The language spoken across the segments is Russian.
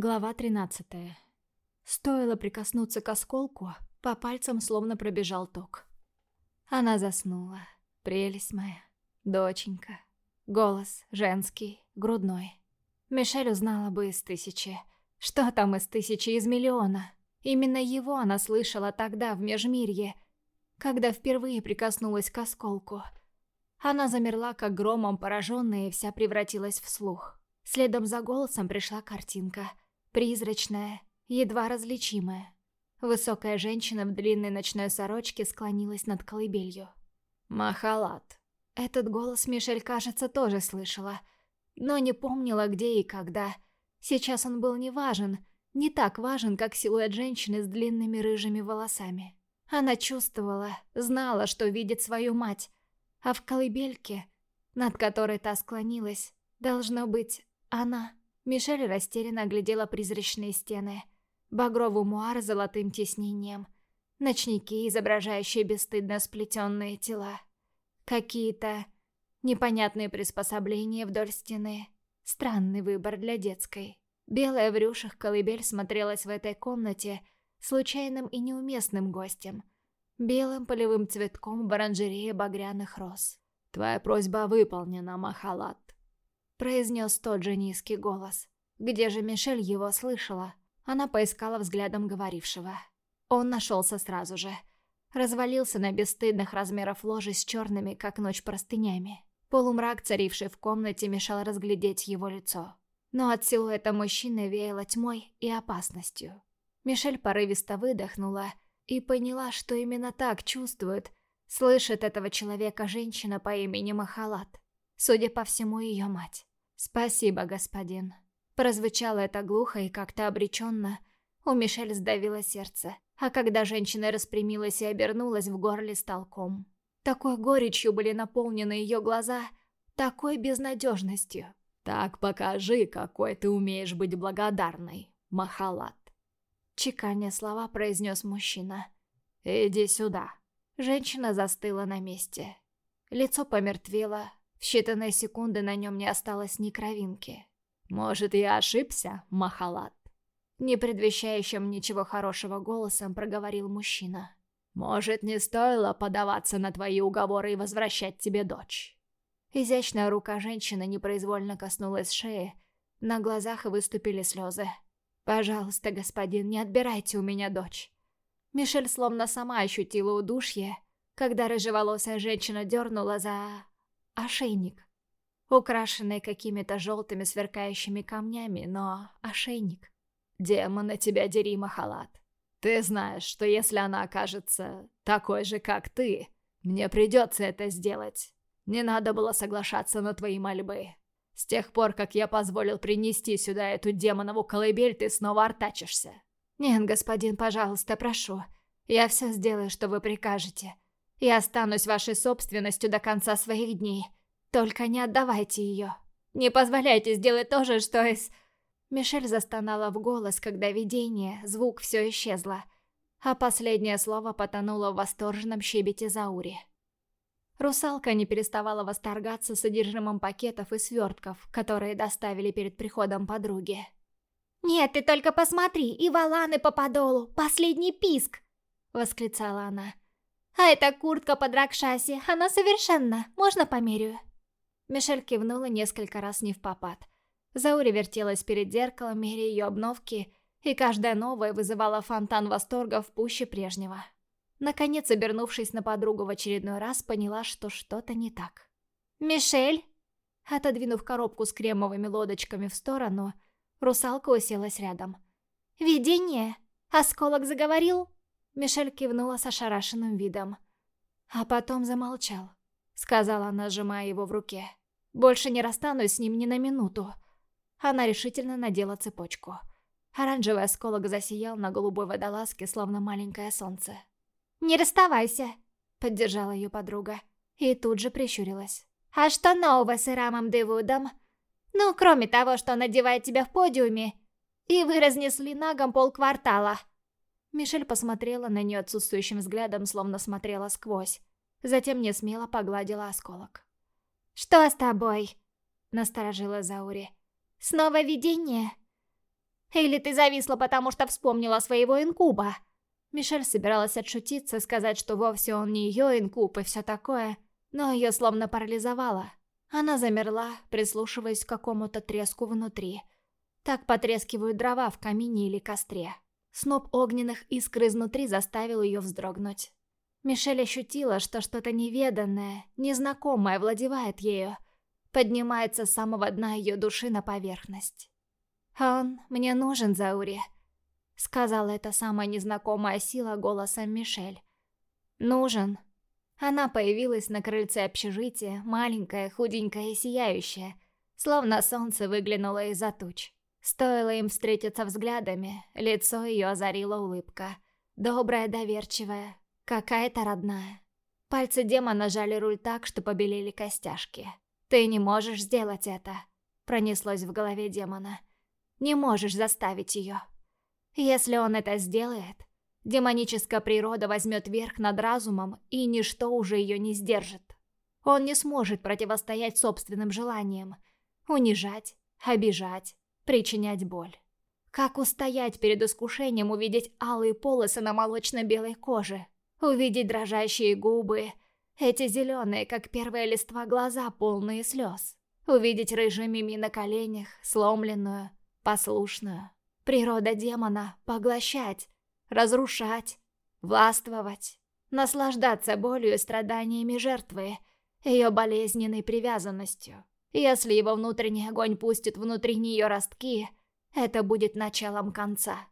Глава 13. Стоило прикоснуться к осколку, по пальцам словно пробежал ток. Она заснула. Прелесть моя. Доченька. Голос женский, грудной. Мишель узнала бы из тысячи. Что там из тысячи, из миллиона? Именно его она слышала тогда в Межмирье, когда впервые прикоснулась к осколку. Она замерла, как громом пораженная, и вся превратилась в слух. Следом за голосом пришла картинка — Призрачная, едва различимая. Высокая женщина в длинной ночной сорочке склонилась над колыбелью. «Махалат». Этот голос Мишель, кажется, тоже слышала, но не помнила, где и когда. Сейчас он был не важен, не так важен, как силуэт женщины с длинными рыжими волосами. Она чувствовала, знала, что видит свою мать, а в колыбельке, над которой та склонилась, должно быть она. Мишель растерянно оглядела призрачные стены. Багровый муар с золотым тиснением. Ночники, изображающие бесстыдно сплетенные тела. Какие-то непонятные приспособления вдоль стены. Странный выбор для детской. Белая в рюшах колыбель смотрелась в этой комнате случайным и неуместным гостем. Белым полевым цветком в оранжерее багряных роз. «Твоя просьба выполнена, Махалат», произнес тот же низкий голос. Где же Мишель его слышала? Она поискала взглядом говорившего. Он нашелся сразу же. Развалился на бесстыдных размеров ложи с черными, как ночь, простынями. Полумрак, царивший в комнате, мешал разглядеть его лицо. Но от силуэта мужчины веяло тьмой и опасностью. Мишель порывисто выдохнула и поняла, что именно так чувствует, слышит этого человека женщина по имени Махалат. Судя по всему, ее мать. «Спасибо, господин». Прозвучало это глухо и как-то обреченно. У Мишель сдавило сердце, а когда женщина распрямилась и обернулась, в горле стал ком. Такой горечью были наполнены ее глаза, такой безнадежностью. «Так покажи, какой ты умеешь быть благодарной, Махалат». Чеканя слова произнес мужчина. «Иди сюда». Женщина застыла на месте. Лицо помертвело, в считанные секунды на нем не осталось ни кровинки. «Может, я ошибся, Махалат?» Не предвещающим ничего хорошего голосом проговорил мужчина. «Может, не стоило подаваться на твои уговоры и возвращать тебе дочь?» Изящная рука женщины непроизвольно коснулась шеи, на глазах выступили слезы. «Пожалуйста, господин, не отбирайте у меня дочь». Мишель словно сама ощутила удушье, когда рыжеволосая женщина дернула за ошейник. Украшенный какими-то желтыми сверкающими камнями, но ошейник. Демона тебя дери, Махалат. Ты знаешь, что если она окажется такой же, как ты, мне придется это сделать. Не надо было соглашаться на твои мольбы. С тех пор, как я позволил принести сюда эту демонову колыбель, ты снова артачишься. Нет, господин, пожалуйста, прошу. Я все сделаю, что вы прикажете. Я останусь вашей собственностью до конца своих дней. Только не отдавайте ее. Не позволяйте сделать то же, что из... Мишель застонала в голос, когда видение, звук все исчезло, а последнее слово потонуло в восторженном щебете Заури. Русалка не переставала восторгаться содержимым пакетов и свертков, которые доставили перед приходом подруги. «Нет, ты только посмотри, и валаны по подолу, последний писк!» — восклицала она. А эта куртка под Ракшаси, она совершенно, можно померю?» Мишель кивнула несколько раз не в попад. Заури вертелась перед зеркалом, меря ее обновки, и каждая новая вызывала фонтан восторга в пуще прежнего. Наконец, обернувшись на подругу в очередной раз, поняла, что что-то не так. «Мишель?» Отодвинув коробку с кремовыми лодочками в сторону, русалка уселась рядом. «Видение? Осколок заговорил?» Мишель кивнула с ошарашенным видом. А потом замолчал, сказала она, сжимая его в руке. Больше не расстанусь с ним ни на минуту. Она решительно надела цепочку. Оранжевый осколок засиял на голубой водолазке, словно маленькое солнце. «Не расставайся!» — поддержала ее подруга. И тут же прищурилась. «А что нового с Ирамом Девудом? Ну, кроме того, что он одевает тебя в подиуме, и вы разнесли нагом полквартала!» Мишель посмотрела на нее отсутствующим взглядом, словно смотрела сквозь. Затем не смело погладила осколок. «Что с тобой?» — насторожила Заури. «Снова видение?» Или ты зависла, потому что вспомнила своего инкуба?» Мишель собиралась отшутиться, сказать, что вовсе он не ее инкуб и все такое, но ее словно парализовало. Она замерла, прислушиваясь к какому-то треску внутри. Так потрескивают дрова в камине или костре. Сноп огненных искр изнутри заставил ее вздрогнуть. Мишель ощутила, что что-то неведанное, незнакомое владевает ею, поднимается с самого дна ее души на поверхность. «Он мне нужен, Заури», — сказала эта самая незнакомая сила голосом Мишель. «Нужен». Она появилась на крыльце общежития, маленькая, худенькая и сияющая, словно солнце выглянуло из-за туч. Стоило им встретиться взглядами, лицо ее озарила улыбка. Добрая, доверчивая, какая-то родная. Пальцы демона жали руль так, что побелели костяшки. «Ты не можешь сделать это», — пронеслось в голове демона. «Не можешь заставить ее. Если он это сделает, демоническая природа возьмет верх над разумом, и ничто уже ее не сдержит. Он не сможет противостоять собственным желаниям, унижать, обижать, причинять боль. Как устоять перед искушением увидеть алые полосы на молочно-белой коже, увидеть дрожащие губы, эти зеленые, как первая листва, глаза, полные слез. Увидеть рыжую Мими на коленях, сломленную, послушную. Природа демона — поглощать, разрушать, властвовать, наслаждаться болью и страданиями жертвы, ее болезненной привязанностью. Если его внутренний огонь пустит внутри нее ростки, это будет началом конца.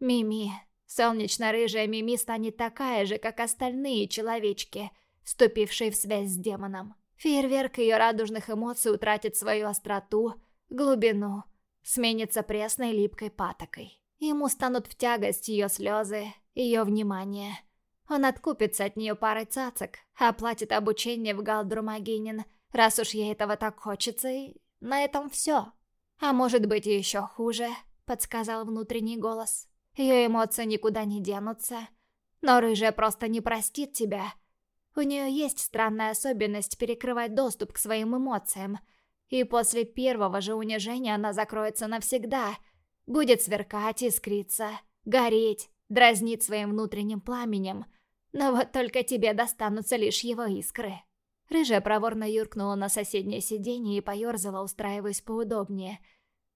Мими, солнечно-рыжая Мими станет такая же, как остальные человечки — вступившей в связь с демоном. Фейерверк ее радужных эмоций утратит свою остроту, глубину, сменится пресной липкой патокой. Ему станут в тягость ее слезы, ее внимание. Он откупится от нее парой цацок, оплатит обучение в Галдрумагинин, раз уж ей этого так хочется, и на этом все. А может быть и еще хуже, подсказал внутренний голос. Ее эмоции никуда не денутся. Но рыжая просто не простит тебя, у нее есть странная особенность перекрывать доступ к своим эмоциям. И после первого же унижения она закроется навсегда. Будет сверкать, искриться, гореть, дразнить своим внутренним пламенем. Но вот только тебе достанутся лишь его искры. Рыжая проворно юркнула на соседнее сиденье и поерзала, устраиваясь поудобнее.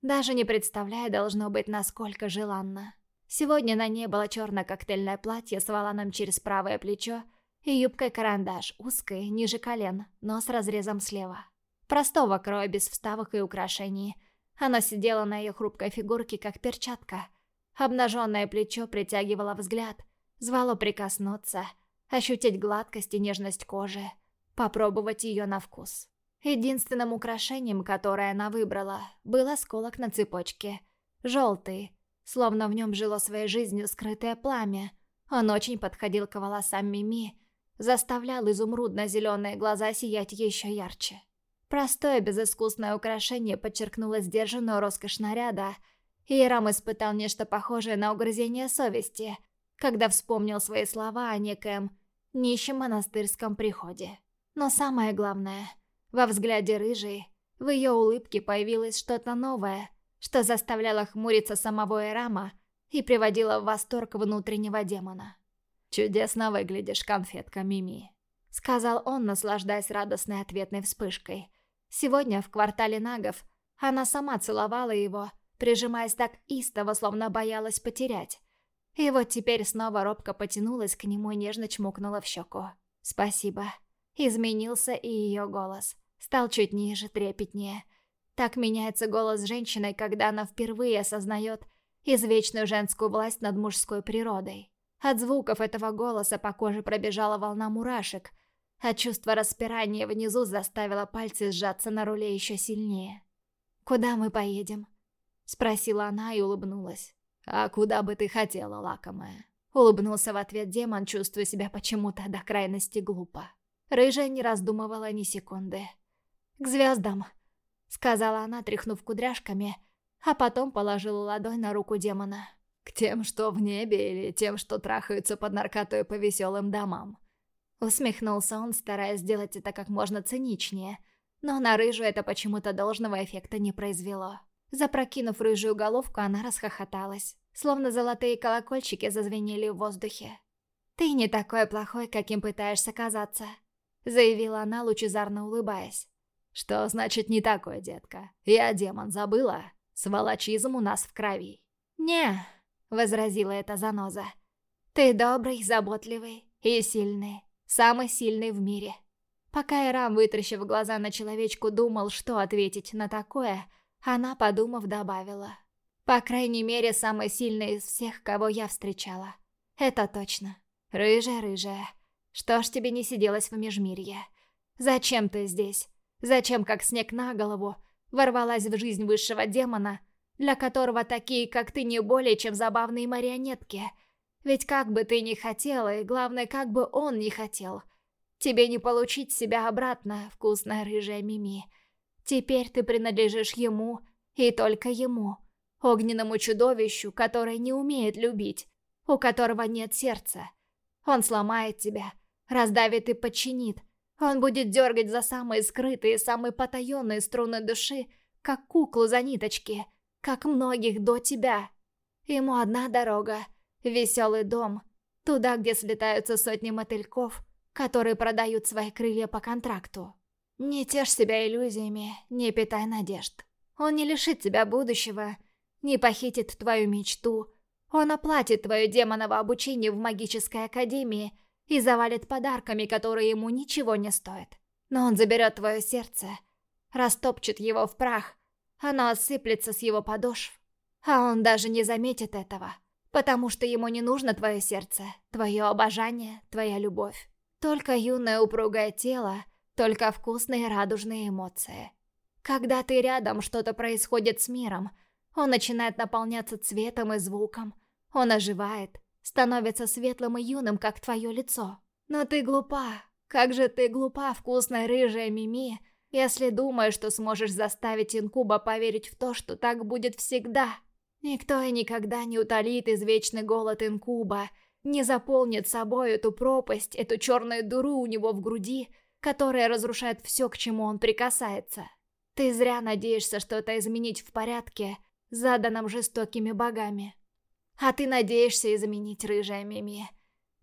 Даже не представляя, должно быть, насколько желанно. Сегодня на ней было черное коктейльное платье с валаном через правое плечо, и юбкой-карандаш, узкой, ниже колен, но с разрезом слева. Простого кроя, без вставок и украшений. Она сидела на ее хрупкой фигурке, как перчатка. Обнаженное плечо притягивало взгляд, звало прикоснуться, ощутить гладкость и нежность кожи, попробовать ее на вкус. Единственным украшением, которое она выбрала, был осколок на цепочке. Желтый, словно в нем жило своей жизнью скрытое пламя. Он очень подходил к волосам Мими, заставлял изумрудно-зеленые глаза сиять еще ярче. Простое безыскусное украшение подчеркнуло сдержанную роскошь наряда, и Ирам испытал нечто похожее на угрызение совести, когда вспомнил свои слова о некоем нищем монастырском приходе. Но самое главное, во взгляде рыжей, в ее улыбке появилось что-то новое, что заставляло хмуриться самого Ирама и приводило в восторг внутреннего демона. «Чудесно выглядишь, конфетка Мими», — сказал он, наслаждаясь радостной ответной вспышкой. Сегодня в квартале нагов она сама целовала его, прижимаясь так истово, словно боялась потерять. И вот теперь снова робко потянулась к нему и нежно чмокнула в щеку. «Спасибо». Изменился и ее голос. Стал чуть ниже, трепетнее. Так меняется голос женщины, когда она впервые осознает извечную женскую власть над мужской природой. От звуков этого голоса по коже пробежала волна мурашек, а чувство распирания внизу заставило пальцы сжаться на руле еще сильнее. «Куда мы поедем?» — спросила она и улыбнулась. «А куда бы ты хотела, лакомая?» Улыбнулся в ответ демон, чувствуя себя почему-то до крайности глупо. Рыжая не раздумывала ни секунды. «К звездам», — сказала она, тряхнув кудряшками, а потом положила ладонь на руку демона. К тем, что в небе, или тем, что трахаются под наркотой по веселым домам. Усмехнулся он, стараясь сделать это как можно циничнее, но на рыжу это почему-то должного эффекта не произвело. Запрокинув рыжую головку, она расхохоталась. Словно золотые колокольчики зазвенели в воздухе. «Ты не такой плохой, каким пытаешься казаться», — заявила она, лучезарно улыбаясь. «Что значит не такой, детка? Я демон, забыла? Сволочизм у нас в крови». «Не», — возразила эта заноза. «Ты добрый, заботливый и сильный, самый сильный в мире». Пока Ирам, вытрящив глаза на человечку, думал, что ответить на такое, она, подумав, добавила. «По крайней мере, самый сильный из всех, кого я встречала. Это точно. Рыжая-рыжая. Что ж тебе не сиделось в Межмирье? Зачем ты здесь? Зачем, как снег на голову, ворвалась в жизнь высшего демона, для которого такие, как ты, не более чем забавные марионетки? Ведь как бы ты ни хотела, и главное, как бы он не хотел, тебе не получить себя обратно, вкусная рыжая Мими». Теперь ты принадлежишь ему, и только ему. Огненному чудовищу, которое не умеет любить, у которого нет сердца. Он сломает тебя, раздавит и подчинит. Он будет дергать за самые скрытые, самые потаенные струны души, как куклу за ниточки, как многих до тебя. Ему одна дорога — веселый дом, туда, где слетаются сотни мотыльков, которые продают свои крылья по контракту. Не тешь себя иллюзиями, не питай надежд. Он не лишит тебя будущего, не похитит твою мечту. Он оплатит твое демоново обучение в магической академии и завалит подарками, которые ему ничего не стоят. Но он заберет твое сердце, растопчет его в прах, оно осыплется с его подошв. А он даже не заметит этого, потому что ему не нужно твое сердце, твое обожание, твоя любовь. Только юное упругое тело — только вкусные радужные эмоции. Когда ты рядом, что-то происходит с миром. Он начинает наполняться цветом и звуком. Он оживает, становится светлым и юным, как твое лицо. Но ты глупа. Как же ты глупа, вкусная рыжая Мими, если думаешь, что сможешь заставить Инкуба поверить в то, что так будет всегда. Никто и никогда не утолит извечный голод Инкуба, не заполнит собой эту пропасть, эту черную дуру у него в груди — которая разрушает все, к чему он прикасается. Ты зря надеешься что-то изменить в порядке, заданном жестокими богами. А ты надеешься изменить, рыжая Мими.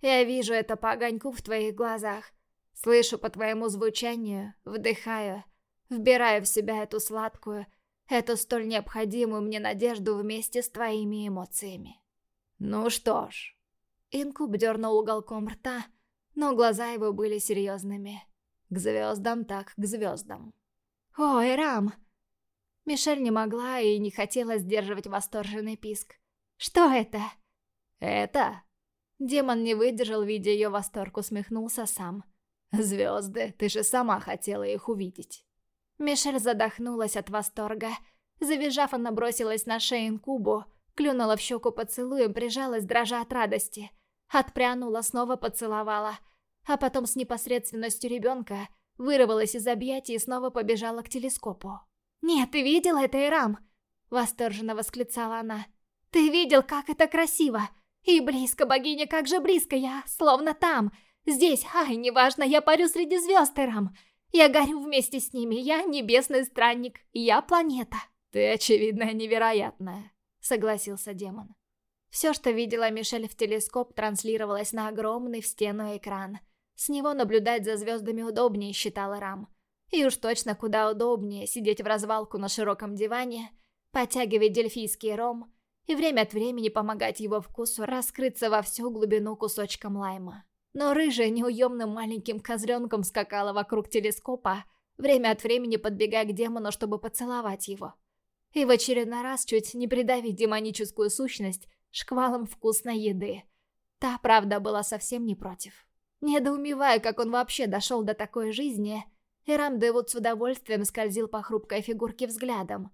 Я вижу это по огоньку в твоих глазах. Слышу по твоему звучанию, вдыхаю, вбираю в себя эту сладкую, эту столь необходимую мне надежду вместе с твоими эмоциями. Ну что ж. Инкуб дернул уголком рта, но глаза его были серьезными. К звездам так к звездам. «Ой, Рам!» Мишель не могла и не хотела сдерживать восторженный писк. «Что это?» «Это?» Демон не выдержал, видя ее восторг, усмехнулся сам. «Звезды, ты же сама хотела их увидеть». Мишель задохнулась от восторга. Завизжав, она бросилась на шею инкубу, клюнула в щеку поцелуем, прижалась, дрожа от радости. Отпрянула, снова поцеловала — а потом с непосредственностью ребенка вырвалась из объятий и снова побежала к телескопу. «Нет, ты видел это, Ирам?» — восторженно восклицала она. «Ты видел, как это красиво? И близко, богиня, как же близко я, словно там, здесь, ай, неважно, я парю среди звезд, Ирам. Я горю вместе с ними, я небесный странник, я планета». «Ты, очевидно, невероятная», — согласился демон. Все, что видела Мишель в телескоп, транслировалось на огромный в стену экран — с него наблюдать за звездами удобнее, считала Рам. И уж точно куда удобнее сидеть в развалку на широком диване, подтягивать дельфийский ром и время от времени помогать его вкусу раскрыться во всю глубину кусочком лайма. Но рыжая неуемным маленьким козленком скакала вокруг телескопа, время от времени подбегая к демону, чтобы поцеловать его. И в очередной раз чуть не придавить демоническую сущность шквалом вкусной еды. Та, правда, была совсем не против. Недоумевая, как он вообще дошел до такой жизни, Эрам Дэвуд с удовольствием скользил по хрупкой фигурке взглядом.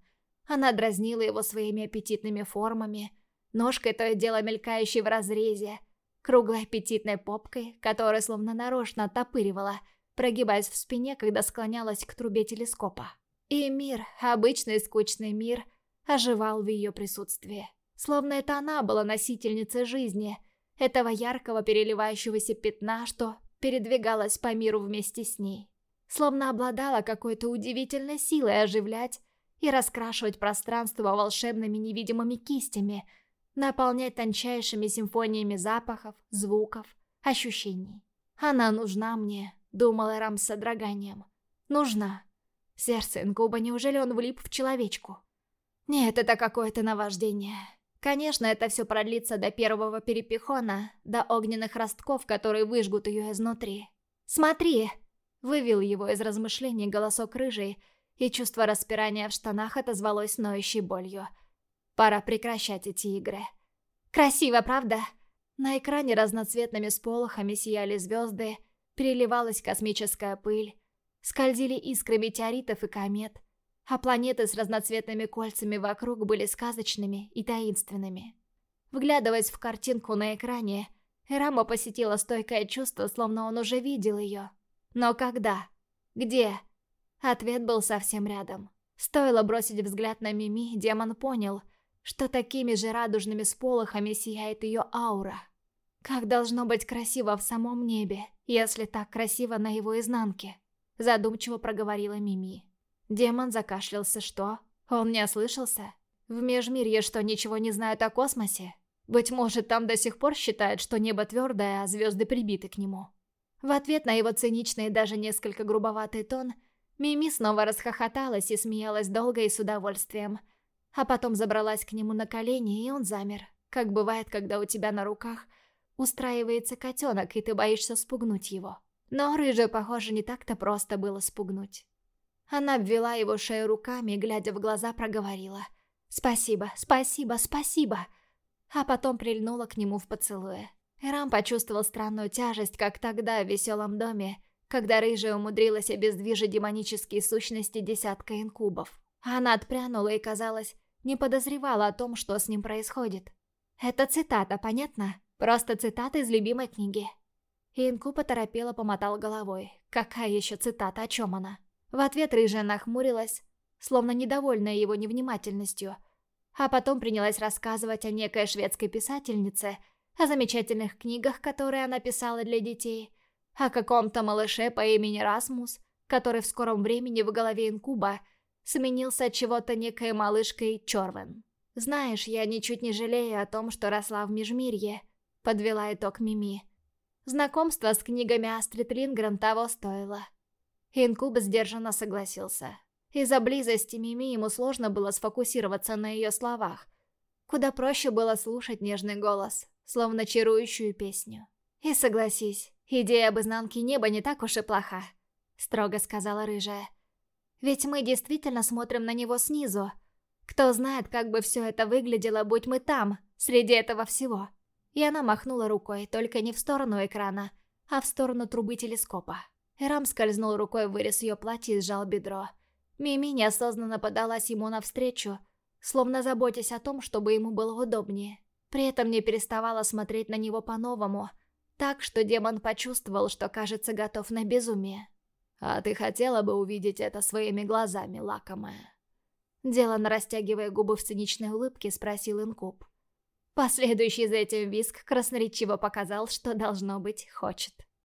Она дразнила его своими аппетитными формами, ножкой то и дело мелькающей в разрезе, круглой аппетитной попкой, которая словно нарочно оттопыривала, прогибаясь в спине, когда склонялась к трубе телескопа. И мир, обычный скучный мир, оживал в ее присутствии. Словно это она была носительницей жизни — этого яркого переливающегося пятна, что передвигалось по миру вместе с ней. Словно обладала какой-то удивительной силой оживлять и раскрашивать пространство волшебными невидимыми кистями, наполнять тончайшими симфониями запахов, звуков, ощущений. Она нужна мне, думала Рам с содроганием. Нужна. Сердце инкуба, неужели он влип в человечку? Нет, это какое-то наваждение. Конечно, это все продлится до первого перепихона, до огненных ростков, которые выжгут ее изнутри. «Смотри!» — вывел его из размышлений голосок рыжий, и чувство распирания в штанах отозвалось ноющей болью. Пора прекращать эти игры. «Красиво, правда?» На экране разноцветными сполохами сияли звезды, переливалась космическая пыль, скользили искры метеоритов и комет, а планеты с разноцветными кольцами вокруг были сказочными и таинственными. Вглядываясь в картинку на экране, Рама посетила стойкое чувство, словно он уже видел ее. Но когда? Где? Ответ был совсем рядом. Стоило бросить взгляд на Мими, демон понял, что такими же радужными сполохами сияет ее аура. Как должно быть красиво в самом небе, если так красиво на его изнанке, задумчиво проговорила Мими. Демон закашлялся, что? Он не ослышался? В Межмирье что, ничего не знают о космосе? Быть может, там до сих пор считают, что небо твердое, а звезды прибиты к нему. В ответ на его циничный и даже несколько грубоватый тон, Мими снова расхохоталась и смеялась долго и с удовольствием. А потом забралась к нему на колени, и он замер, как бывает, когда у тебя на руках устраивается котенок, и ты боишься спугнуть его. Но рыжую, похоже, не так-то просто было спугнуть. Она обвела его шею руками и, глядя в глаза, проговорила «Спасибо, спасибо, спасибо!» А потом прильнула к нему в поцелуе. Рам почувствовал странную тяжесть, как тогда в веселом доме, когда рыжая умудрилась обездвижить демонические сущности десятка инкубов. Она отпрянула и, казалось, не подозревала о том, что с ним происходит. Это цитата, понятно? Просто цитата из любимой книги. Инку поторопела помотал головой. Какая еще цитата, о чем она? В ответ рыжая нахмурилась, словно недовольная его невнимательностью, а потом принялась рассказывать о некой шведской писательнице, о замечательных книгах, которые она писала для детей, о каком-то малыше по имени Расмус, который в скором времени в голове инкуба сменился от чего-то некой малышкой Чорвен. «Знаешь, я ничуть не жалею о том, что росла в Межмирье», — подвела итог Мими. Знакомство с книгами Астрид Лингрен того стоило. Инкуб сдержанно согласился. Из-за близости Мими ему сложно было сфокусироваться на ее словах. Куда проще было слушать нежный голос, словно чарующую песню. «И согласись, идея об изнанке неба не так уж и плоха», — строго сказала рыжая. «Ведь мы действительно смотрим на него снизу. Кто знает, как бы все это выглядело, будь мы там, среди этого всего». И она махнула рукой, только не в сторону экрана, а в сторону трубы телескопа. Рам скользнул рукой в вырез ее платья и сжал бедро. Мими неосознанно подалась ему навстречу, словно заботясь о том, чтобы ему было удобнее. При этом не переставала смотреть на него по-новому, так что демон почувствовал, что кажется готов на безумие. «А ты хотела бы увидеть это своими глазами, лакомая?» Делано растягивая губы в циничной улыбке, спросил Инкуб. Последующий за этим виск красноречиво показал, что должно быть хочет.